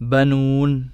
بنون